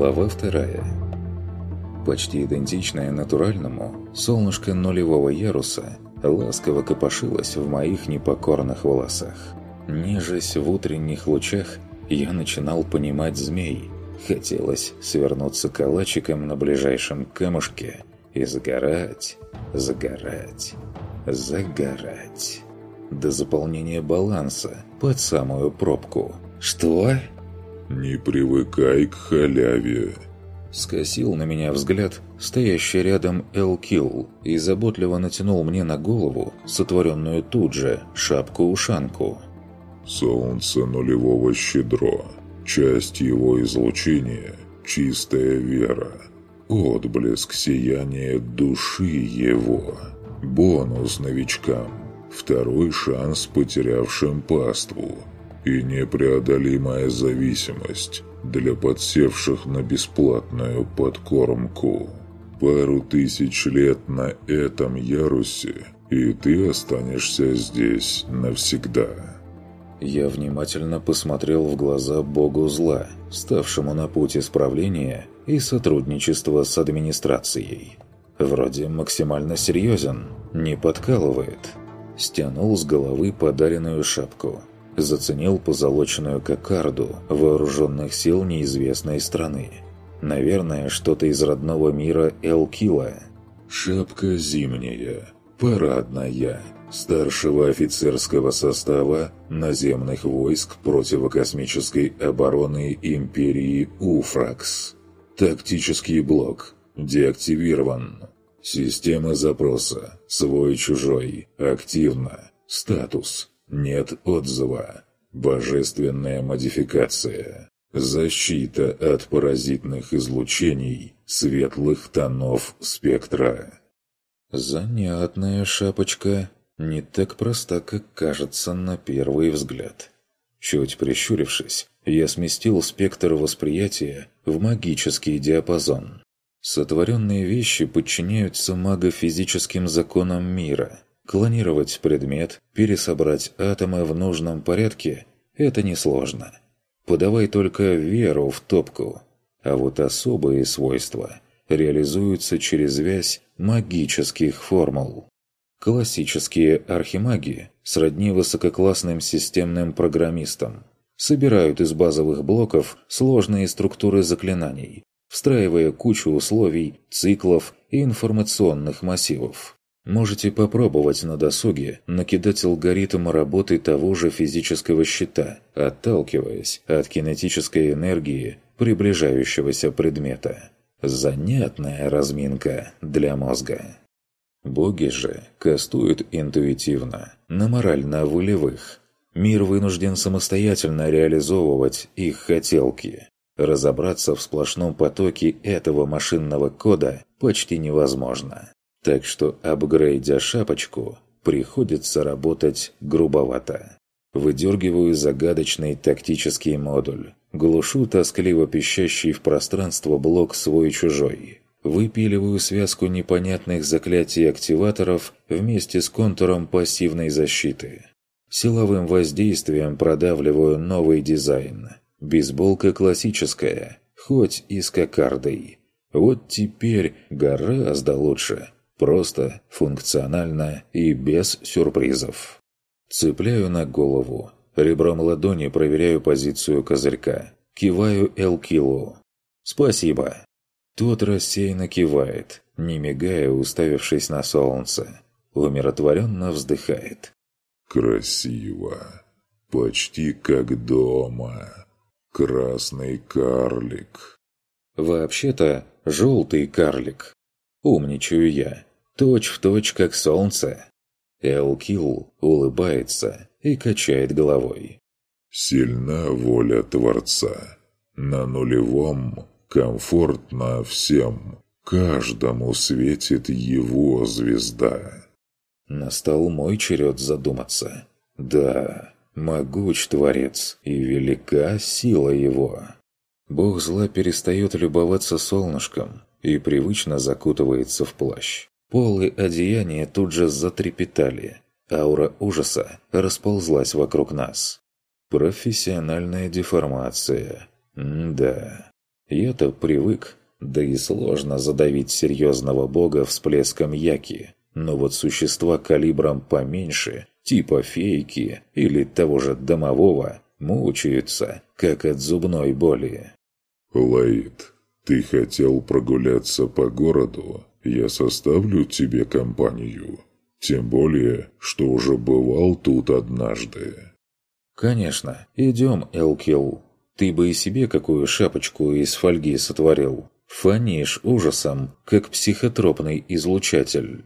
Глава вторая. Почти идентичное натуральному, солнышко нулевого яруса ласково копошилось в моих непокорных волосах. Нежась в утренних лучах, я начинал понимать змей. Хотелось свернуться калачиком на ближайшем камушке и загорать, загорать, загорать. До заполнения баланса под самую пробку. «Что?» «Не привыкай к халяве!» Скосил на меня взгляд стоящий рядом Элкил и заботливо натянул мне на голову сотворенную тут же шапку-ушанку. «Солнце нулевого щедро. Часть его излучения – чистая вера. Отблеск сияния души его. Бонус новичкам. Второй шанс потерявшим паству и непреодолимая зависимость для подсевших на бесплатную подкормку. Пару тысяч лет на этом ярусе, и ты останешься здесь навсегда. Я внимательно посмотрел в глаза богу зла, ставшему на путь исправления и сотрудничества с администрацией. Вроде максимально серьезен, не подкалывает. Стянул с головы подаренную шапку – заценил позолоченную кокарду вооруженных сил неизвестной страны. Наверное, что-то из родного мира Элкила. «Шапка зимняя, парадная, старшего офицерского состава наземных войск противокосмической обороны Империи Уфракс. Тактический блок. Деактивирован. Система запроса. Свой-чужой. Активно. Статус. Нет отзыва. Божественная модификация. Защита от паразитных излучений светлых тонов спектра. Занятная шапочка. Не так проста, как кажется на первый взгляд. Чуть прищурившись, я сместил спектр восприятия в магический диапазон. Сотворенные вещи подчиняются магофизическим законам мира – Клонировать предмет, пересобрать атомы в нужном порядке – это несложно. Подавай только веру в топку. А вот особые свойства реализуются через связь магических формул. Классические архимаги сродни высококлассным системным программистам. Собирают из базовых блоков сложные структуры заклинаний, встраивая кучу условий, циклов и информационных массивов. Можете попробовать на досуге накидать алгоритм работы того же физического щита, отталкиваясь от кинетической энергии приближающегося предмета. Занятная разминка для мозга. Боги же кастуют интуитивно, на морально-волевых. Мир вынужден самостоятельно реализовывать их хотелки. Разобраться в сплошном потоке этого машинного кода почти невозможно. Так что, апгрейдя шапочку, приходится работать грубовато. Выдергиваю загадочный тактический модуль. Глушу тоскливо пищащий в пространство блок свой-чужой. Выпиливаю связку непонятных заклятий-активаторов вместе с контуром пассивной защиты. Силовым воздействием продавливаю новый дизайн. Бейсболка классическая, хоть и с кокардой. Вот теперь гораздо лучше – Просто, функционально и без сюрпризов. Цепляю на голову. Ребром ладони проверяю позицию козырька. Киваю Элкилу. «Спасибо». Тот рассеянно кивает, не мигая, уставившись на солнце. Умиротворенно вздыхает. «Красиво. Почти как дома. Красный карлик». «Вообще-то, желтый карлик». Умничаю я. Точь в точь, как солнце. Элкил улыбается и качает головой. Сильна воля Творца. На нулевом комфортно всем. Каждому светит его звезда. Настал мой черед задуматься. Да, могуч Творец, и велика сила его. Бог зла перестает любоваться солнышком и привычно закутывается в плащ. Полы одеяния тут же затрепетали. Аура ужаса расползлась вокруг нас. Профессиональная деформация. М да. Я-то привык, да и сложно задавить серьезного бога всплеском яки. Но вот существа калибром поменьше, типа фейки или того же домового, мучаются, как от зубной боли. «Лаид, ты хотел прогуляться по городу? Я составлю тебе компанию. Тем более, что уже бывал тут однажды». «Конечно. Идем, Элкил. Ты бы и себе какую шапочку из фольги сотворил. Фонишь ужасом, как психотропный излучатель».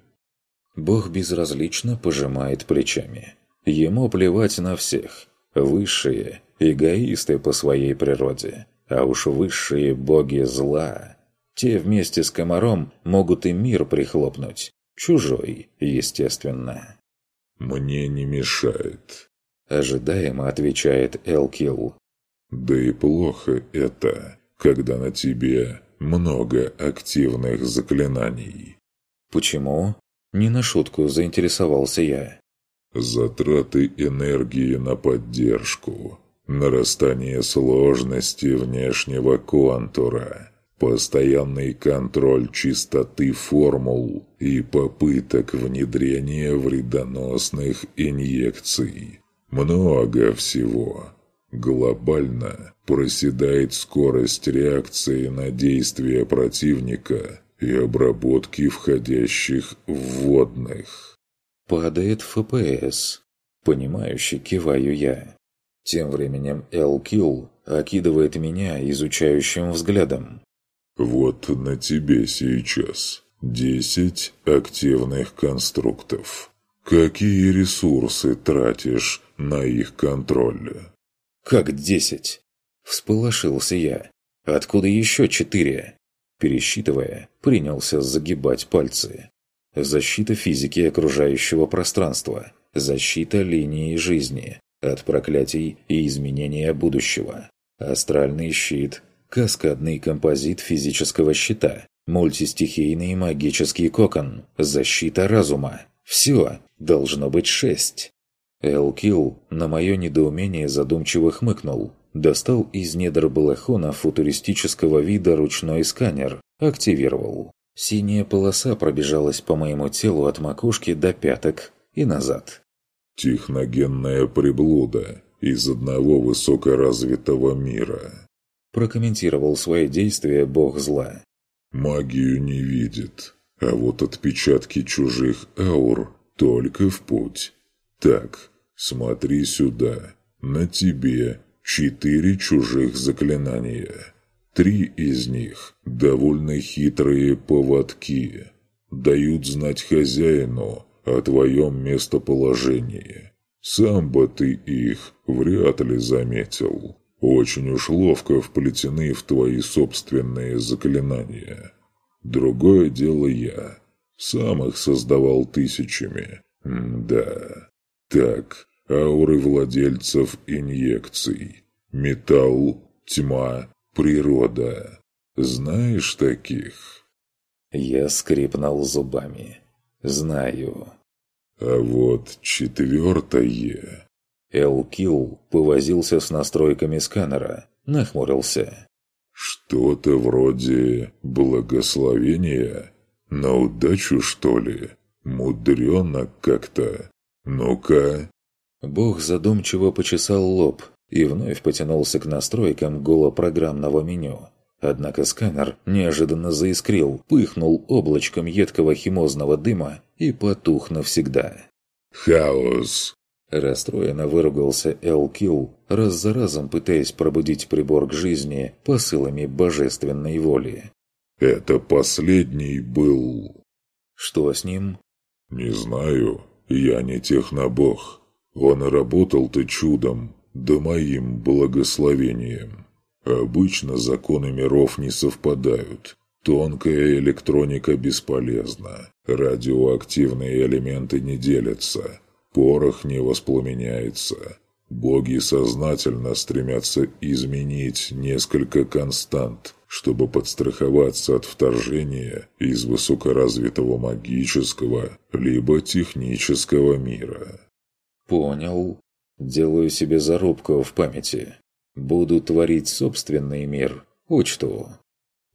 Бог безразлично пожимает плечами. Ему плевать на всех. Высшие – эгоисты по своей природе. А уж высшие боги зла. Те вместе с комаром могут и мир прихлопнуть. Чужой, естественно. «Мне не мешает», – ожидаемо отвечает Элкил. «Да и плохо это, когда на тебе много активных заклинаний». «Почему?» Не на шутку заинтересовался я. Затраты энергии на поддержку, нарастание сложности внешнего контура, постоянный контроль чистоты формул и попыток внедрения вредоносных инъекций. Много всего. Глобально проседает скорость реакции на действия противника и обработки входящих вводных. Падает ФПС. Понимающе киваю я. Тем временем Эл-Килл окидывает меня изучающим взглядом. «Вот на тебе сейчас десять активных конструктов. Какие ресурсы тратишь на их контроль?» «Как десять?» Всполошился я. «Откуда еще четыре?» Пересчитывая, принялся загибать пальцы. Защита физики окружающего пространства. Защита линии жизни. От проклятий и изменения будущего. Астральный щит. Каскадный композит физического щита. Мультистихийный магический кокон. Защита разума. Все, должно быть шесть. Элкил на мое недоумение задумчиво хмыкнул, Достал из недр балахона футуристического вида ручной сканер. Активировал. Синяя полоса пробежалась по моему телу от макушки до пяток и назад. «Техногенная приблуда из одного высокоразвитого мира», прокомментировал свои действия бог зла. «Магию не видит, а вот отпечатки чужих аур только в путь. Так, смотри сюда, на тебе четыре чужих заклинания. Три из них – довольно хитрые поводки. Дают знать хозяину о твоем местоположении. Сам бы ты их вряд ли заметил. Очень уж ловко вплетены в твои собственные заклинания. Другое дело я. Сам их создавал тысячами. М да. Так, ауры владельцев инъекций. Металл, тьма, природа. Знаешь таких? Я скрипнул зубами. Знаю. А вот четвертое... Элкил повозился с настройками сканера, нахмурился. «Что-то вроде благословения? На удачу, что ли? Мудрено как-то. Ну-ка, Бог задумчиво почесал лоб и вновь потянулся к настройкам голопрограммного меню. Однако сканер неожиданно заискрил, пыхнул облачком едкого химозного дыма и потух навсегда. «Хаос!» Расстроенно выругался Эл-Килл, раз за разом пытаясь пробудить прибор к жизни посылами божественной воли. «Это последний был...» «Что с ним?» «Не знаю. Я не технобог. Он работал-то чудом, да моим благословением. Обычно законы миров не совпадают. Тонкая электроника бесполезна. Радиоактивные элементы не делятся. Порох не воспламеняется. Боги сознательно стремятся изменить несколько констант, чтобы подстраховаться от вторжения из высокоразвитого магического либо технического мира. «Понял. Делаю себе зарубку в памяти. Буду творить собственный мир, Учту.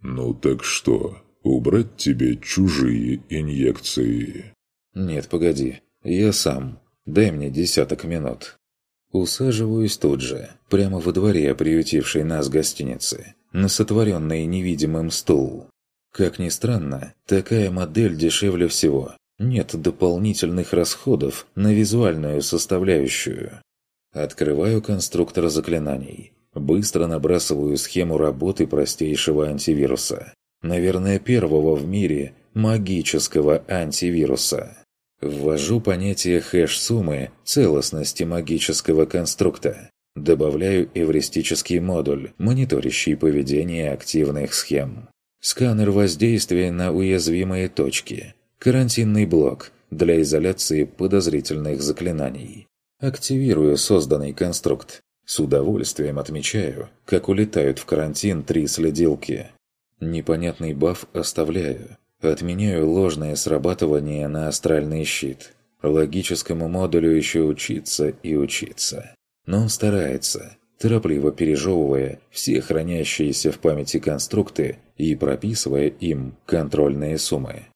«Ну так что, убрать тебе чужие инъекции?» «Нет, погоди. Я сам. Дай мне десяток минут». Усаживаюсь тут же, прямо во дворе приютившей нас гостиницы, на сотворенный невидимым стул. Как ни странно, такая модель дешевле всего. Нет дополнительных расходов на визуальную составляющую. Открываю конструктор заклинаний. Быстро набрасываю схему работы простейшего антивируса. Наверное, первого в мире магического антивируса. Ввожу понятие хэш-суммы целостности магического конструкта. Добавляю эвристический модуль, мониторящий поведение активных схем. Сканер воздействия на уязвимые точки. Карантинный блок для изоляции подозрительных заклинаний. Активирую созданный конструкт. С удовольствием отмечаю, как улетают в карантин три следилки. Непонятный баф оставляю. Отменяю ложное срабатывание на астральный щит. Логическому модулю еще учиться и учиться. Но он старается, торопливо пережевывая все хранящиеся в памяти конструкты и прописывая им контрольные суммы.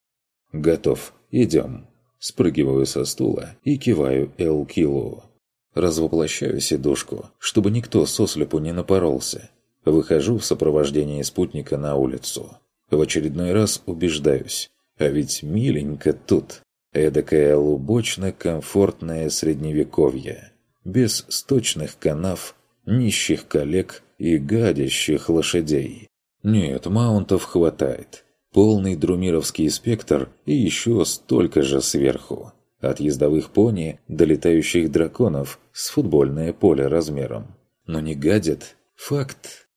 «Готов. Идем». Спрыгиваю со стула и киваю Элкилу. Развоплощаю сидушку, чтобы никто сослепу не напоролся. Выхожу в сопровождении спутника на улицу. В очередной раз убеждаюсь. А ведь миленько тут. Эдакое лубочно-комфортное средневековье. Без сточных канав, нищих коллег и гадящих лошадей. Нет, маунтов хватает. Полный друмировский спектр и еще столько же сверху. От ездовых пони до летающих драконов с футбольное поле размером. Но не гадят. Факт.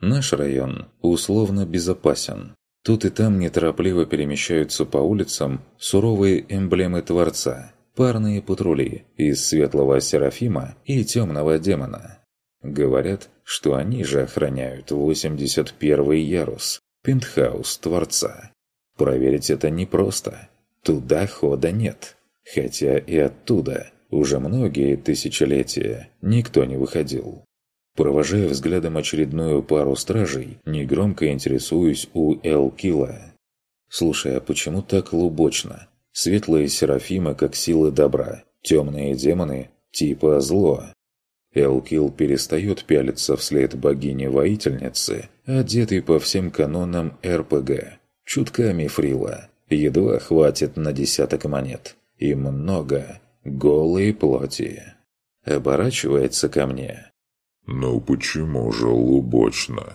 Наш район условно безопасен. Тут и там неторопливо перемещаются по улицам суровые эмблемы Творца, парные патрули из светлого Серафима и темного демона. Говорят, что они же охраняют 81-й ярус, пентхаус Творца. Проверить это непросто. Туда хода нет. Хотя и оттуда уже многие тысячелетия никто не выходил. Провожая взглядом очередную пару стражей, негромко интересуюсь у Элкила. «Слушай, а почему так лубочно? Светлые серафимы как силы добра, темные демоны типа зло». Элкил перестает пялиться вслед богини-воительницы, одетый по всем канонам РПГ. Чутка мифрила. Едва хватит на десяток монет. И много голой плоти. Оборачивается ко мне. «Ну почему же лубочно?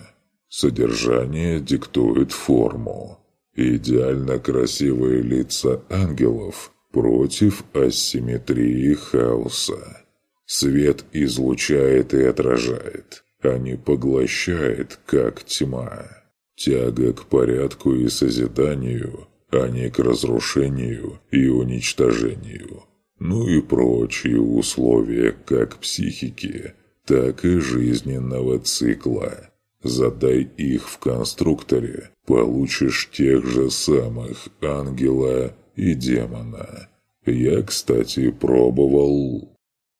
Содержание диктует форму. Идеально красивые лица ангелов против асимметрии хаоса. Свет излучает и отражает, а не поглощает, как тьма. Тяга к порядку и созиданию, а не к разрушению и уничтожению. Ну и прочие условия как психики – так и жизненного цикла. Задай их в конструкторе, получишь тех же самых ангела и демона. Я, кстати, пробовал...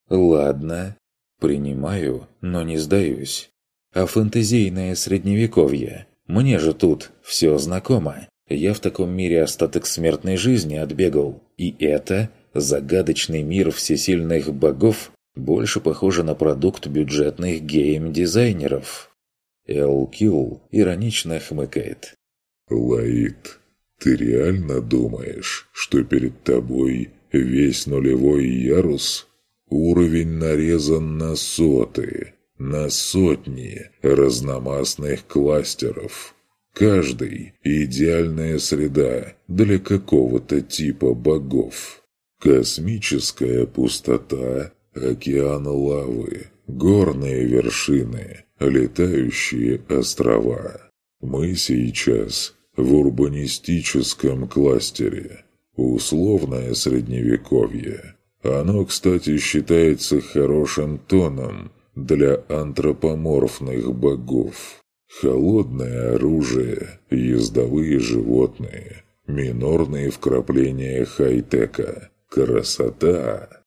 Ладно, принимаю, но не сдаюсь. А фэнтезийное средневековье? Мне же тут все знакомо. Я в таком мире остаток смертной жизни отбегал. И это загадочный мир всесильных богов больше похоже на продукт бюджетных гейм-дизайнеров. Эл Килл иронично хмыкает. «Лаид, ты реально думаешь, что перед тобой весь нулевой ярус? Уровень нарезан на соты, на сотни разномастных кластеров. Каждый – идеальная среда для какого-то типа богов. Космическая пустота океан лавы, горные вершины, летающие острова. Мы сейчас в урбанистическом кластере. Условное средневековье. Оно, кстати, считается хорошим тоном для антропоморфных богов. Холодное оружие, ездовые животные, минорные вкрапления хай-тека. Красота!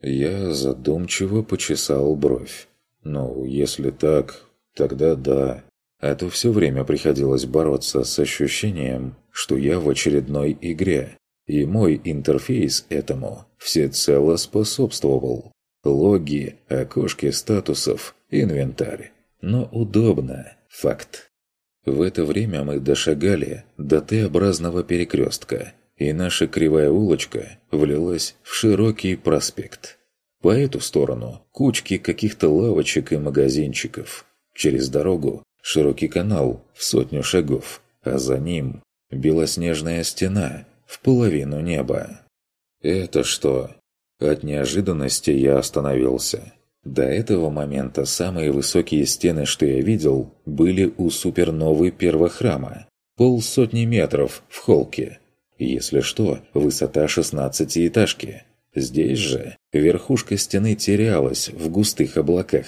Я задумчиво почесал бровь. «Ну, если так, тогда да. А то все время приходилось бороться с ощущением, что я в очередной игре, и мой интерфейс этому всецело способствовал. Логи, окошки статусов, инвентарь. Но удобно. Факт. В это время мы дошагали до Т-образного перекрестка, и наша кривая улочка влилась в широкий проспект. По эту сторону кучки каких-то лавочек и магазинчиков. Через дорогу широкий канал в сотню шагов, а за ним белоснежная стена в половину неба. «Это что?» От неожиданности я остановился. До этого момента самые высокие стены, что я видел, были у суперновой первохрама. Полсотни метров в холке. Если что, высота шестнадцатиэтажки. Здесь же верхушка стены терялась в густых облаках.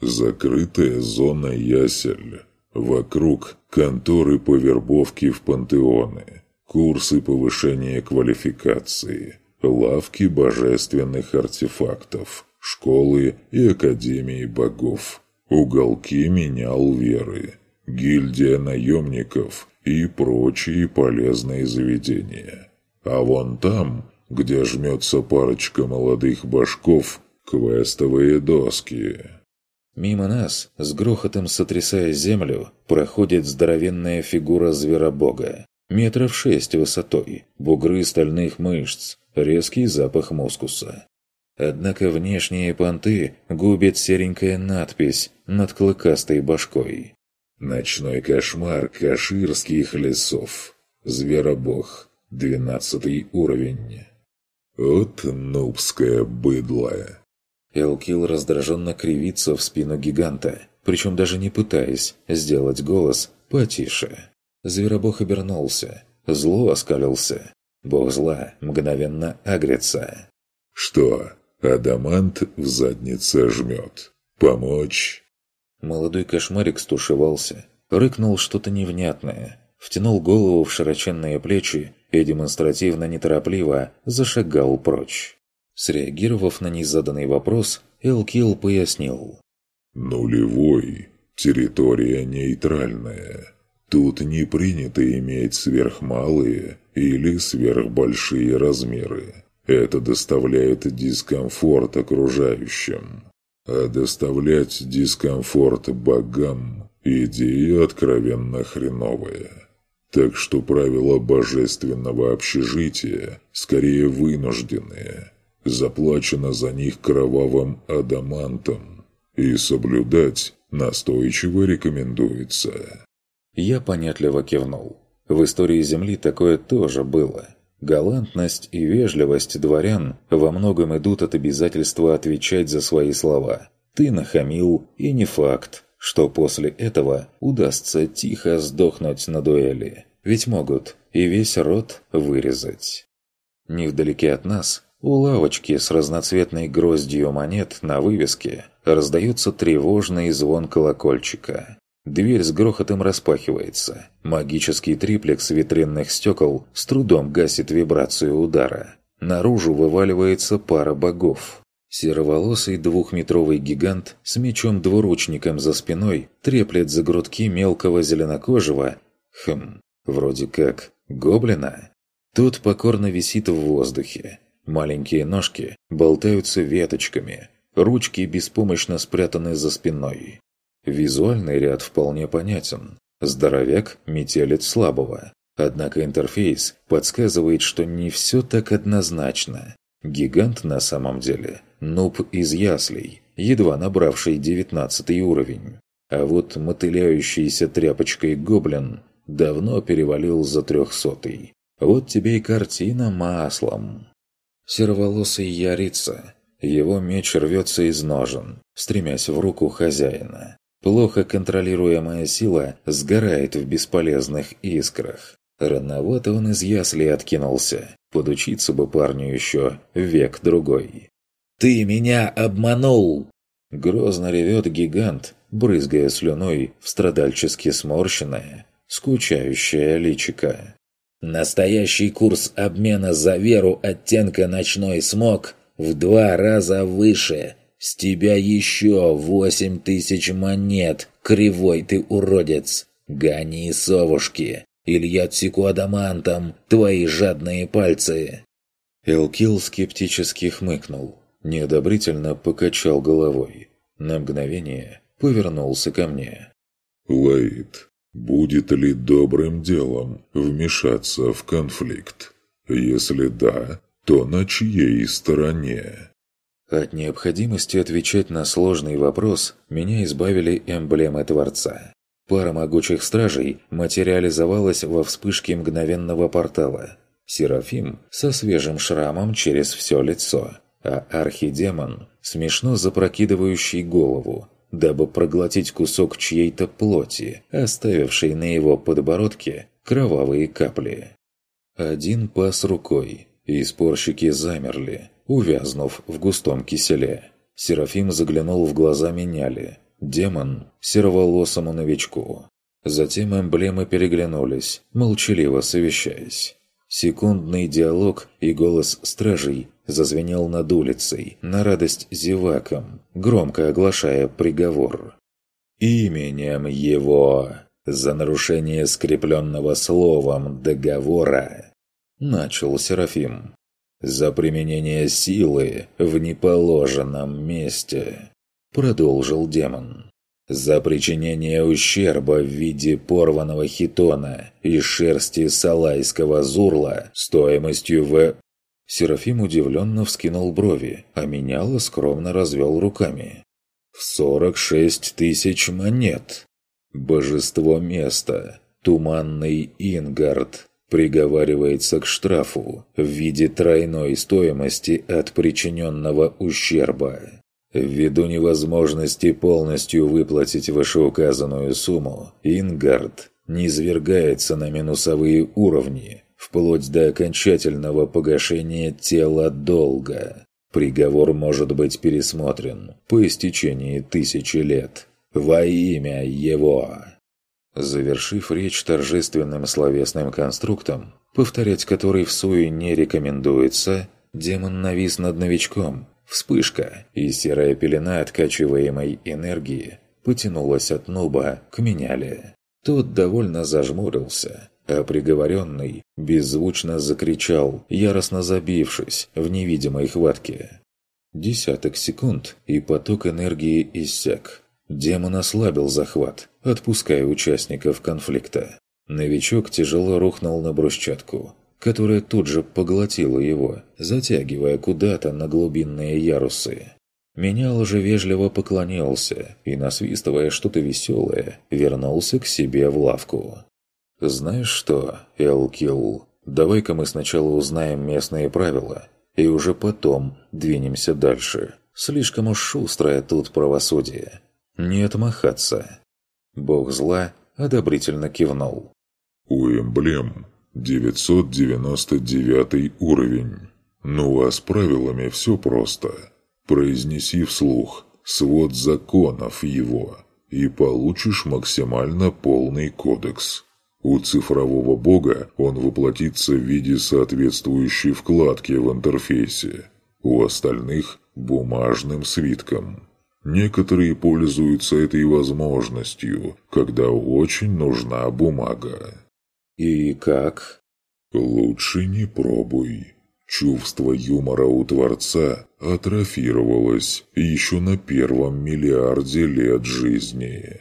«Закрытая зона ясель. Вокруг конторы по вербовке в пантеоны, курсы повышения квалификации, лавки божественных артефактов» школы и академии богов, уголки менял веры, гильдия наемников и прочие полезные заведения. А вон там, где жмется парочка молодых башков, квестовые доски. Мимо нас, с грохотом сотрясая землю, проходит здоровенная фигура зверобога. Метров шесть высотой, бугры стальных мышц, резкий запах мускуса. Однако внешние понты губит серенькая надпись над клыкастой башкой. «Ночной кошмар каширских лесов. Зверобог. Двенадцатый уровень». «Вот нубское быдло!» Элкил раздраженно кривится в спину гиганта, причем даже не пытаясь сделать голос потише. Зверобог обернулся, зло оскалился. Бог зла мгновенно агрится. «Что, Адамант в заднице жмет. Помочь?» Молодой кошмарик стушевался, рыкнул что-то невнятное, втянул голову в широченные плечи и демонстративно неторопливо зашагал прочь. Среагировав на незаданный вопрос, Элкил пояснил. «Нулевой. Территория нейтральная. Тут не принято иметь сверхмалые или сверхбольшие размеры. Это доставляет дискомфорт окружающим. А доставлять дискомфорт богам – идея откровенно хреновая. Так что правила божественного общежития скорее вынужденные. Заплачено за них кровавым адамантом. И соблюдать настойчиво рекомендуется. Я понятливо кивнул. В истории Земли такое тоже было – Галантность и вежливость дворян во многом идут от обязательства отвечать за свои слова. Ты нахамил, и не факт, что после этого удастся тихо сдохнуть на дуэли. Ведь могут и весь рот вырезать. Невдалеке от нас, у лавочки с разноцветной гроздью монет на вывеске, раздается тревожный звон колокольчика. Дверь с грохотом распахивается. Магический триплекс витринных стекол с трудом гасит вибрацию удара. Наружу вываливается пара богов. Сероволосый двухметровый гигант с мечом-двуручником за спиной треплет за грудки мелкого зеленокожего, хм, вроде как, гоблина. Тот покорно висит в воздухе. Маленькие ножки болтаются веточками, ручки беспомощно спрятаны за спиной. Визуальный ряд вполне понятен. Здоровяк – метелец слабого. Однако интерфейс подсказывает, что не все так однозначно. Гигант на самом деле – нуб из яслей, едва набравший девятнадцатый уровень. А вот мотыляющийся тряпочкой гоблин давно перевалил за трехсотый. Вот тебе и картина маслом. Сероволосый ярится. Его меч рвется из ножен, стремясь в руку хозяина. Плохо контролируемая сила сгорает в бесполезных искрах. Рановато он из ясли откинулся. Подучиться бы парню еще век-другой. «Ты меня обманул!» Грозно ревет гигант, брызгая слюной в страдальчески сморщенное, скучающее личико. «Настоящий курс обмена за веру оттенка ночной смог в два раза выше. С тебя еще восемь тысяч монет, кривой ты уродец! Гони совушки, или я отсеку адамантом твои жадные пальцы!» Элкил скептически хмыкнул, неодобрительно покачал головой. На мгновение повернулся ко мне. «Лейд, будет ли добрым делом вмешаться в конфликт? Если да, то на чьей стороне?» От необходимости отвечать на сложный вопрос меня избавили эмблемы Творца. Пара могучих стражей материализовалась во вспышке мгновенного портала. Серафим со свежим шрамом через все лицо, а архидемон, смешно запрокидывающий голову, дабы проглотить кусок чьей-то плоти, оставивший на его подбородке кровавые капли. Один пас рукой, и спорщики замерли, увязнув в густом киселе. Серафим заглянул в глаза меняли. Демон – сероволосому новичку. Затем эмблемы переглянулись, молчаливо совещаясь. Секундный диалог и голос стражей зазвенел над улицей, на радость зевакам, громко оглашая приговор. «Именем его за нарушение скрепленного словом договора» начал Серафим. «За применение силы в неположенном месте», — продолжил демон. «За причинение ущерба в виде порванного хитона и шерсти салайского зурла стоимостью в...» Серафим удивленно вскинул брови, а меняло скромно развел руками. «В сорок шесть тысяч монет! Божество места! Туманный Ингард!» Приговаривается к штрафу в виде тройной стоимости от причиненного ущерба. Ввиду невозможности полностью выплатить вышеуказанную сумму, Ингард низвергается на минусовые уровни, вплоть до окончательного погашения тела долга. Приговор может быть пересмотрен по истечении тысячи лет. Во имя его. Завершив речь торжественным словесным конструктом, повторять который в суе не рекомендуется, демон навис над новичком. Вспышка и серая пелена откачиваемой энергии потянулась от нуба к меняле. Тот довольно зажмурился, а приговоренный беззвучно закричал, яростно забившись в невидимой хватке. Десяток секунд, и поток энергии иссяк. Демон ослабил захват, отпуская участников конфликта. Новичок тяжело рухнул на брусчатку, которая тут же поглотила его, затягивая куда-то на глубинные ярусы. Менял же вежливо поклонился и, насвистывая что-то веселое, вернулся к себе в лавку. «Знаешь что, Элкил, давай-ка мы сначала узнаем местные правила, и уже потом двинемся дальше. Слишком уж шустрое тут правосудие. Не отмахаться. Бог зла одобрительно кивнул. У эмблем 999 уровень. Ну а с правилами все просто. Произнеси вслух свод законов его, и получишь максимально полный кодекс. У цифрового бога он воплотится в виде соответствующей вкладки в интерфейсе, у остальных – бумажным свитком. Некоторые пользуются этой возможностью, когда очень нужна бумага. «И как?» «Лучше не пробуй. Чувство юмора у Творца атрофировалось еще на первом миллиарде лет жизни».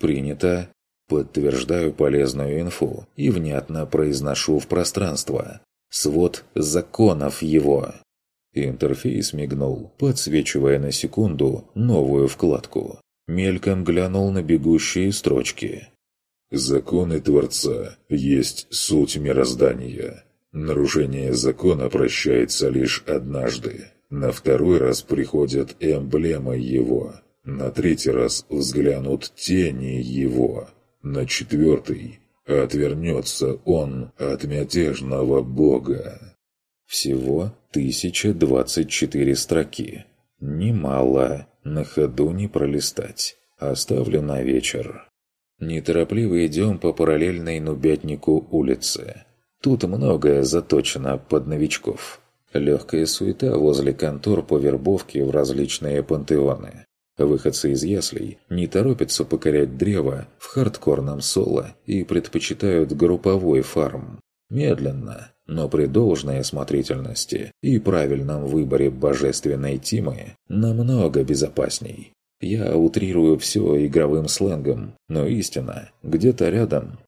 «Принято. Подтверждаю полезную инфу и внятно произношу в пространство. Свод законов его». Интерфейс мигнул, подсвечивая на секунду новую вкладку. Мельком глянул на бегущие строчки. «Законы Творца есть суть мироздания. Нарушение закона прощается лишь однажды. На второй раз приходят эмблемы его. На третий раз взглянут тени его. На четвертый отвернется он от мятежного бога. Всего 1024 строки. Немало, на ходу не пролистать. Оставлю на вечер. Неторопливо идем по параллельной Нубятнику улице. Тут многое заточено под новичков. Легкая суета возле контор по вербовке в различные пантеоны. Выходцы из яслей не торопятся покорять древо в хардкорном соло и предпочитают групповой фарм. Медленно, но при должной осмотрительности и правильном выборе божественной тимы намного безопасней. Я утрирую все игровым сленгом, но истина где-то рядом.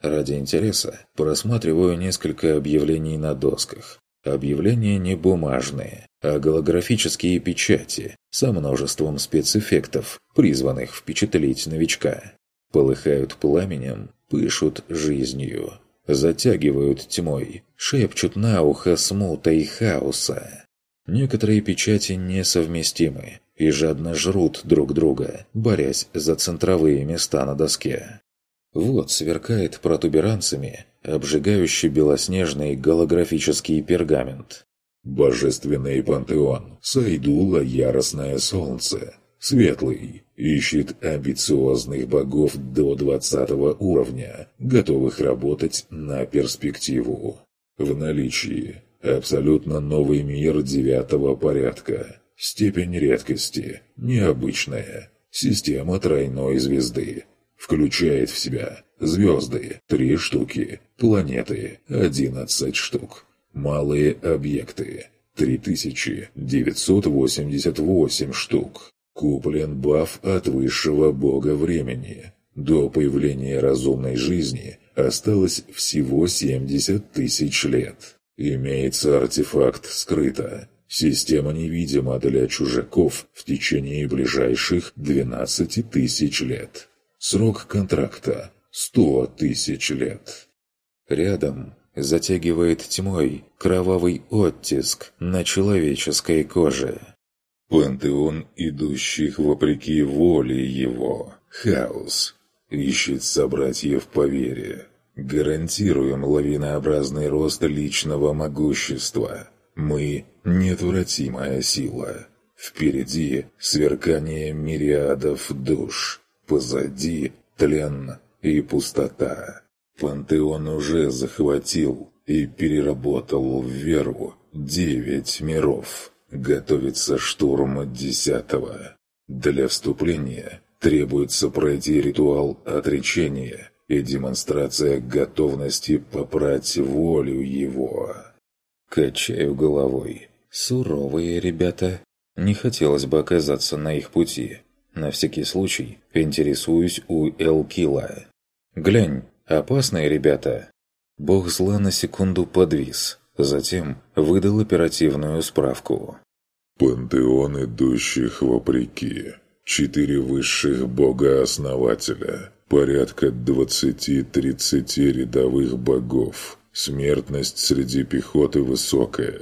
Ради интереса просматриваю несколько объявлений на досках. Объявления не бумажные, а голографические печати со множеством спецэффектов, призванных впечатлить новичка. Полыхают пламенем, пышут жизнью, затягивают тьмой, шепчут на ухо смута и хаоса. Некоторые печати несовместимы и жадно жрут друг друга, борясь за центровые места на доске. Вот сверкает протуберанцами обжигающий белоснежный голографический пергамент. Божественный пантеон, Сайдула Яростное Солнце, Светлый, ищет амбициозных богов до 20 уровня, готовых работать на перспективу. В наличии. Абсолютно новый мир девятого порядка, степень редкости, необычная, система тройной звезды, включает в себя звезды – три штуки, планеты – одиннадцать штук, малые объекты – 3988 штук. Куплен баф от высшего бога времени. До появления разумной жизни осталось всего 70 тысяч лет. Имеется артефакт скрыто. Система невидима для чужаков в течение ближайших 12 тысяч лет. Срок контракта – 100 тысяч лет. Рядом затягивает тьмой кровавый оттиск на человеческой коже. Пантеон идущих вопреки воле его. Хаос. Ищет собратьев по вере. Гарантируем лавинообразный рост личного могущества. Мы – неотвратимая сила. Впереди сверкание мириадов душ. Позади тлен и пустота. Пантеон уже захватил и переработал в веру девять миров. Готовится штурм десятого. Для вступления требуется пройти ритуал отречения и демонстрация готовности попрать волю его. Качаю головой. Суровые ребята. Не хотелось бы оказаться на их пути. На всякий случай интересуюсь у Элкила. «Глянь, опасные ребята!» Бог зла на секунду подвис, Затем выдал оперативную справку. «Пантеон идущих вопреки. Четыре высших бога-основателя. Порядка 20-30 рядовых богов. Смертность среди пехоты высокая.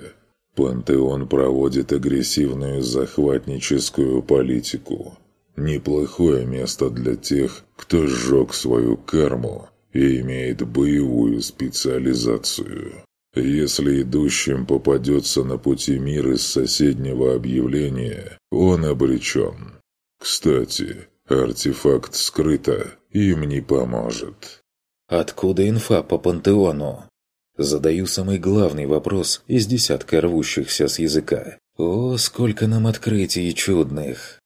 Пантеон проводит агрессивную захватническую политику. Неплохое место для тех, кто сжег свою карму и имеет боевую специализацию. Если идущим попадется на пути мир из соседнего объявления, он обречен. Кстати, артефакт скрыто, им не поможет. Откуда инфа по пантеону? Задаю самый главный вопрос из десятка рвущихся с языка. О, сколько нам открытий чудных!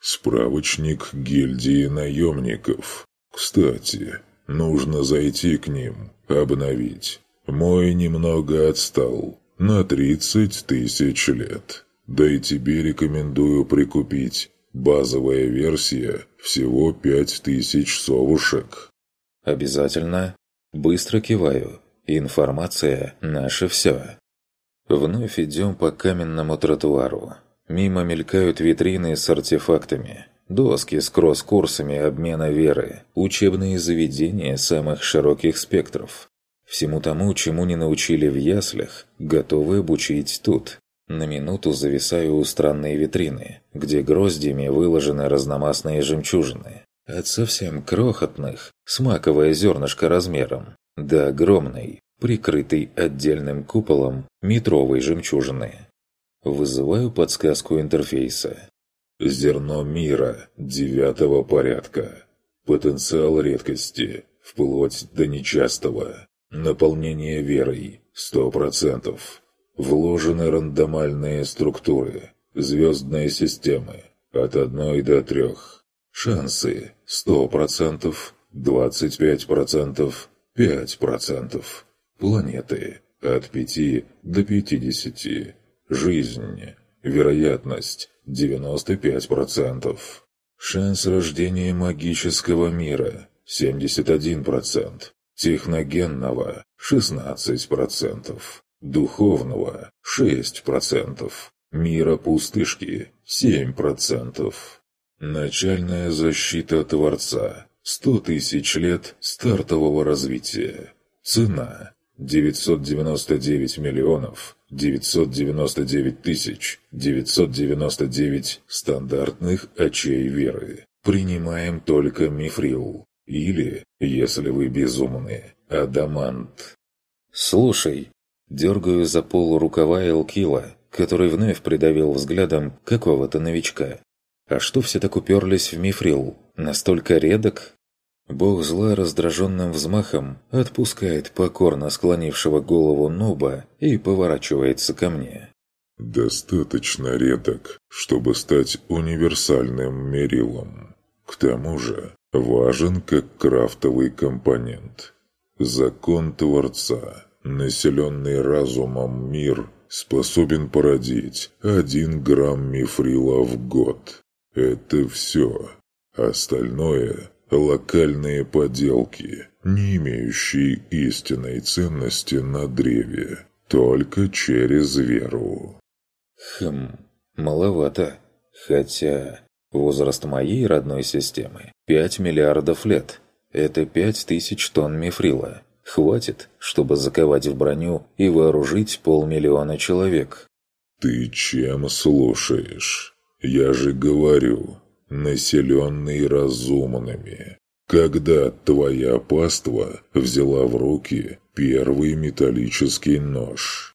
Справочник гильдии наемников. Кстати, нужно зайти к ним, обновить. Мой немного отстал. На 30 тысяч лет. Да и тебе рекомендую прикупить. Базовая версия всего 5000 совушек. Обязательно. Быстро киваю. Информация – наше все. Вновь идем по каменному тротуару. Мимо мелькают витрины с артефактами. Доски с кросс-курсами обмена веры. Учебные заведения самых широких спектров. Всему тому, чему не научили в яслях, готовы обучить тут. На минуту зависаю у странной витрины, где гроздьями выложены разномастные жемчужины. От совсем крохотных, смаковое зернышко размером, до огромной, прикрытой отдельным куполом метровой жемчужины. Вызываю подсказку интерфейса. Зерно мира девятого порядка. Потенциал редкости, вплоть до нечастого. Наполнение верой – 100%. Вложены рандомальные структуры, звездные системы, от 1 до 3. Шансы 100%, 25%, 5%. Планеты от 5 до 50. Жизнь. Вероятность 95%. Шанс рождения магического мира 71%. Техногенного 16%. Духовного 6%. Мира пустышки 7%. Начальная защита Творца 100 тысяч лет стартового развития. Цена 999 миллионов 999 тысяч 999 стандартных очей веры. Принимаем только мифрил. Или, если вы безумны, адамант. Слушай, дергаю за пол рукава Элкила, который вновь придавил взглядом какого-то новичка. А что все так уперлись в мифрил? Настолько редок? Бог зла раздраженным взмахом отпускает покорно склонившего голову Нуба и поворачивается ко мне. «Достаточно редок, чтобы стать универсальным мерилом. К тому же важен как крафтовый компонент. Закон Творца, населенный разумом мир, способен породить один грамм мифрила в год. Это все. Остальное локальные поделки, не имеющие истинной ценности на древе, только через веру. Хм, маловато. Хотя возраст моей родной системы – 5 миллиардов лет. Это 5 тысяч тонн мифрила. Хватит, чтобы заковать в броню и вооружить полмиллиона человек. «Ты чем слушаешь? Я же говорю, населенный разумными. Когда твоя паства взяла в руки первый металлический нож?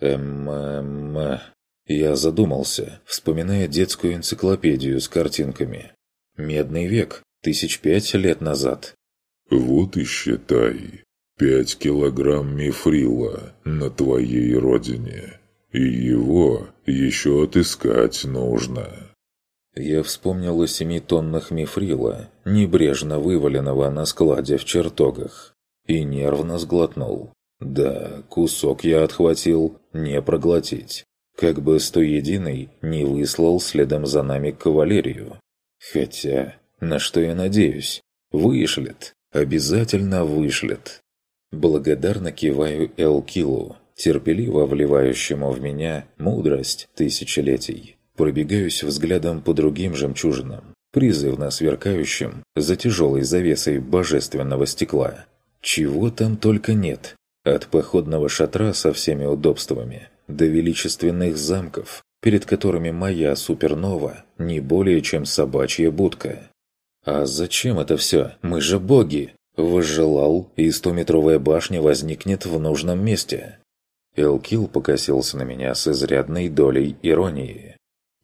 Эм, эм... Я задумался, вспоминая детскую энциклопедию с картинками. Медный век, тысяч пять лет назад. Вот и считай. Пять килограмм мифрила на твоей родине. И его еще отыскать нужно. Я вспомнил о семи тоннах мифрила, небрежно вываленного на складе в чертогах, и нервно сглотнул. Да, кусок я отхватил, не проглотить. Как бы стоединый не выслал следом за нами кавалерию. Хотя, на что я надеюсь? Вышлет. Обязательно вышлет. Благодарно киваю Элкилу, терпеливо вливающему в меня мудрость тысячелетий. Пробегаюсь взглядом по другим жемчужинам, призывно сверкающим за тяжелой завесой божественного стекла. Чего там только нет. От походного шатра со всеми удобствами до величественных замков, перед которыми моя супернова не более чем собачья будка. А зачем это все? Мы же боги! Возжелал, и стометровая башня возникнет в нужном месте. Элкил покосился на меня с изрядной долей иронии.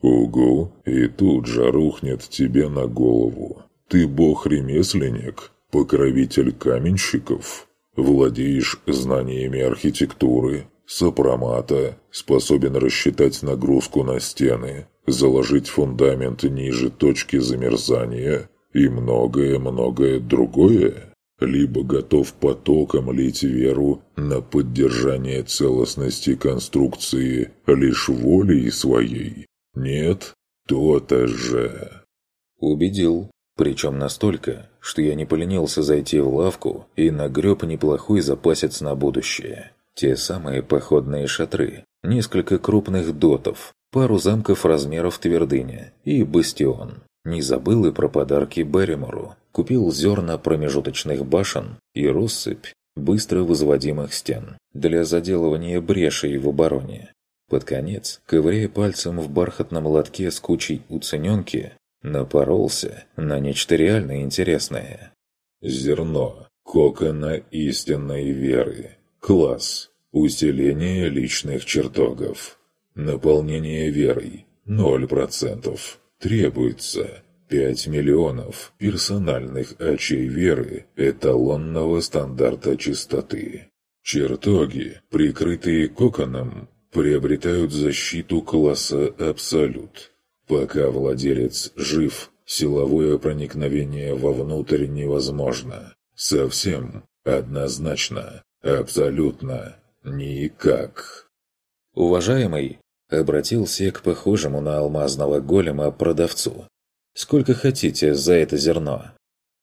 «Угу, и тут же рухнет тебе на голову. Ты бог-ремесленник, покровитель каменщиков, владеешь знаниями архитектуры, сопромата, способен рассчитать нагрузку на стены, заложить фундамент ниже точки замерзания и многое-многое другое» либо готов потоком лить веру на поддержание целостности конструкции лишь волей своей, нет, то-то же. Убедил. Причем настолько, что я не поленился зайти в лавку и нагреб неплохой запасец на будущее. Те самые походные шатры, несколько крупных дотов, пару замков размеров твердыня и бастион. Не забыл и про подарки Берримору. Купил зерна промежуточных башен и россыпь быстро возводимых стен для заделывания брешей в обороне. Под конец, ковыряя пальцем в бархатном лотке с кучей уцененки, напоролся на нечто реально интересное. Зерно. Кокона истинной веры. Класс. Усиление личных чертогов. Наполнение верой. 0%. Требуется 5 миллионов персональных очей веры эталонного стандарта чистоты. Чертоги, прикрытые коконом, приобретают защиту класса «Абсолют». Пока владелец жив, силовое проникновение вовнутрь невозможно. Совсем, однозначно, абсолютно, никак. «Уважаемый», — обратился к похожему на алмазного голема продавцу. «Сколько хотите за это зерно?»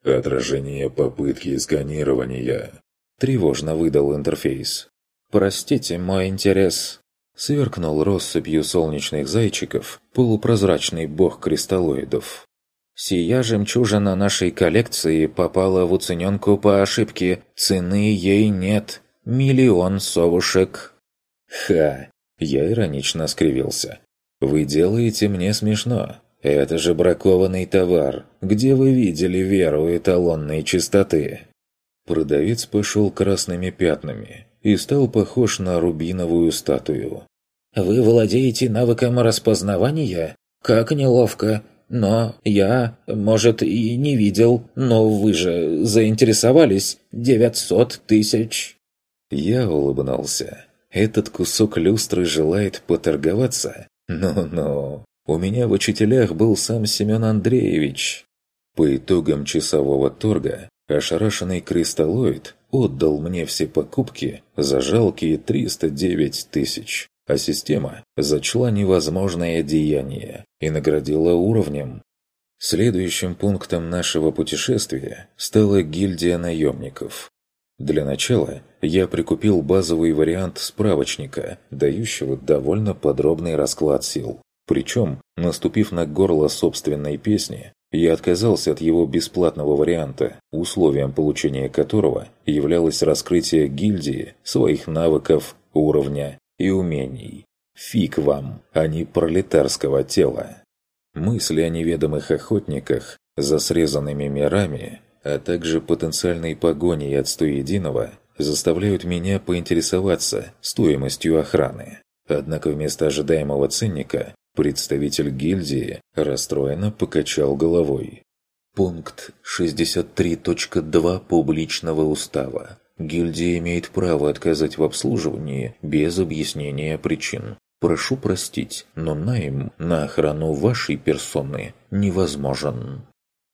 «Отражение попытки сканирования», — тревожно выдал интерфейс. «Простите мой интерес», — сверкнул россыпью солнечных зайчиков полупрозрачный бог кристаллоидов. «Сия жемчужина нашей коллекции попала в уцененку по ошибке. Цены ей нет. Миллион совушек». «Ха!» – я иронично скривился. «Вы делаете мне смешно. Это же бракованный товар. Где вы видели веру эталонной чистоты?» Продавец пошел красными пятнами и стал похож на рубиновую статую. «Вы владеете навыком распознавания? Как неловко. Но я, может, и не видел, но вы же заинтересовались. Девятьсот тысяч». Я улыбнулся. «Этот кусок люстры желает поторговаться? Ну-ну, у меня в учителях был сам Семен Андреевич». По итогам часового торга ошарашенный кристаллоид отдал мне все покупки за жалкие 309 тысяч, а система зачла невозможное деяние и наградила уровнем. Следующим пунктом нашего путешествия стала гильдия наемников. Для начала я прикупил базовый вариант справочника, дающего довольно подробный расклад сил. Причем, наступив на горло собственной песни, я отказался от его бесплатного варианта, условием получения которого являлось раскрытие гильдии своих навыков, уровня и умений. Фиг вам, а не пролетарского тела. Мысли о неведомых охотниках за срезанными мирами, а также потенциальной погоне от стоединого заставляют меня поинтересоваться стоимостью охраны. Однако вместо ожидаемого ценника представитель гильдии расстроенно покачал головой. Пункт 63.2 публичного устава. Гильдия имеет право отказать в обслуживании без объяснения причин. Прошу простить, но найм на охрану вашей персоны невозможен.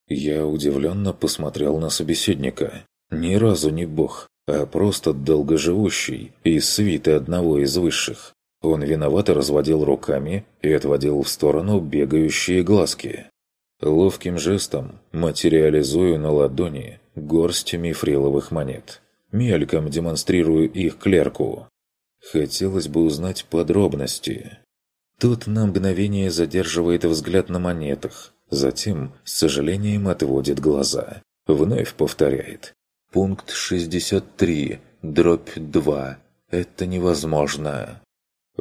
Я удивленно посмотрел на собеседника. Ни разу не бог, а просто долгоживущий из свиты одного из высших. Он виновато разводил руками и отводил в сторону бегающие глазки. Ловким жестом материализую на ладони горсть мифриловых монет мельком демонстрирую их клерку. Хотелось бы узнать подробности. Тот на мгновение задерживает взгляд на монетах, затем с сожалением отводит глаза. Вновь повторяет. Пункт 63, дробь 2. Это невозможно.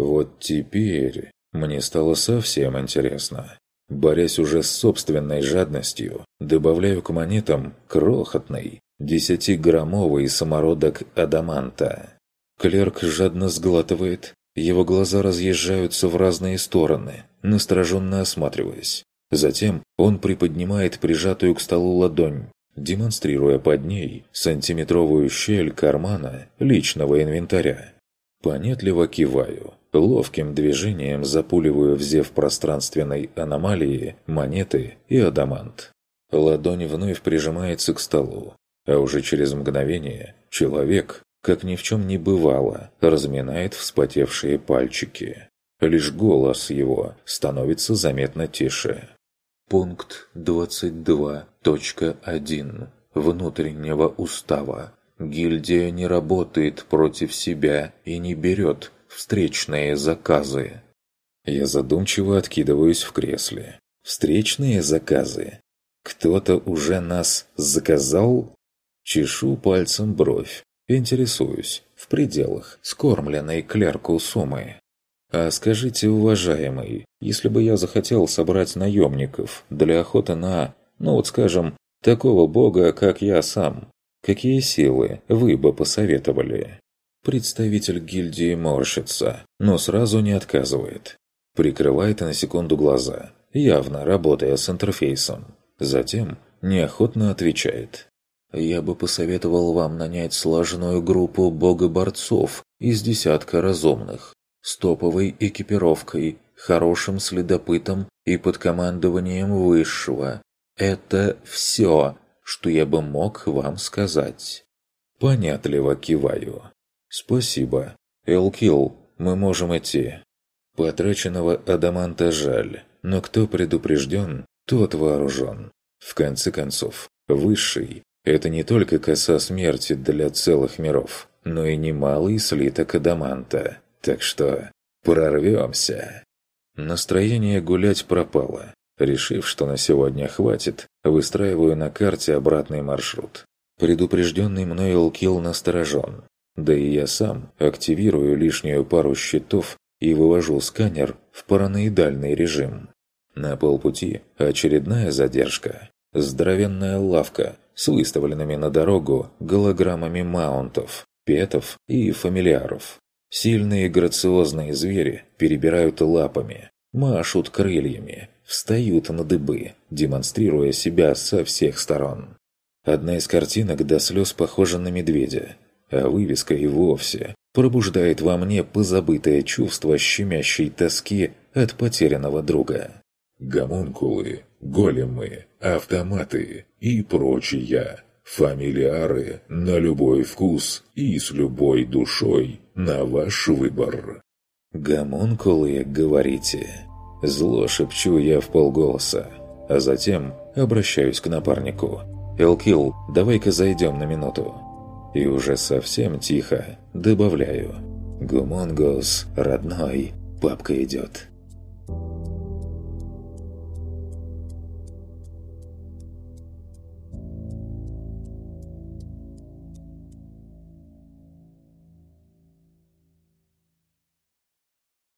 Вот теперь мне стало совсем интересно. Борясь уже с собственной жадностью, добавляю к монетам крохотный, Десятиграммовый самородок адаманта. Клерк жадно сглатывает, его глаза разъезжаются в разные стороны, настороженно осматриваясь. Затем он приподнимает прижатую к столу ладонь, демонстрируя под ней сантиметровую щель кармана личного инвентаря. Понятливо киваю, ловким движением запуливаю в зев пространственной аномалии монеты и адамант. Ладонь вновь прижимается к столу, а уже через мгновение человек, как ни в чем не бывало, разминает вспотевшие пальчики. Лишь голос его становится заметно тише. Пункт 22.1 внутреннего устава. Гильдия не работает против себя и не берет встречные заказы. Я задумчиво откидываюсь в кресле. Встречные заказы? Кто-то уже нас заказал? Чешу пальцем бровь. Интересуюсь, в пределах скормленной клерку суммы. А скажите, уважаемый, если бы я захотел собрать наемников для охоты на, ну вот скажем, такого бога, как я сам, какие силы вы бы посоветовали? Представитель гильдии морщится, но сразу не отказывает. Прикрывает на секунду глаза, явно работая с интерфейсом. Затем неохотно отвечает. Я бы посоветовал вам нанять слаженную группу богоборцов из десятка разумных. с топовой экипировкой, хорошим следопытом и под командованием Высшего. Это все, что я бы мог вам сказать». Понятливо киваю. «Спасибо. Элкил, мы можем идти». Потраченного адаманта жаль, но кто предупрежден, тот вооружен. В конце концов, Высший – это не только коса смерти для целых миров, но и немалый слиток адаманта. Так что прорвемся. Настроение гулять пропало. Решив, что на сегодня хватит, выстраиваю на карте обратный маршрут. Предупрежденный мной Элкил насторожен. Да и я сам активирую лишнюю пару щитов и вывожу сканер в параноидальный режим. На полпути очередная задержка. Здоровенная лавка с выставленными на дорогу голограммами маунтов, петов и фамильяров. Сильные грациозные звери перебирают лапами, машут крыльями, встают на дыбы, демонстрируя себя со всех сторон. Одна из картинок до слез похожа на медведя, а вывеска и вовсе пробуждает во мне позабытое чувство щемящей тоски от потерянного друга. Гомункулы, големы, автоматы и прочие. Фамилиары на любой вкус и с любой душой на ваш выбор. «Гомункулы, говорите?» Зло шепчу я в полголоса, а затем обращаюсь к напарнику. «Элкил, давай-ка зайдем на минуту». И уже совсем тихо добавляю. «Гумонгос, родной, папка идет».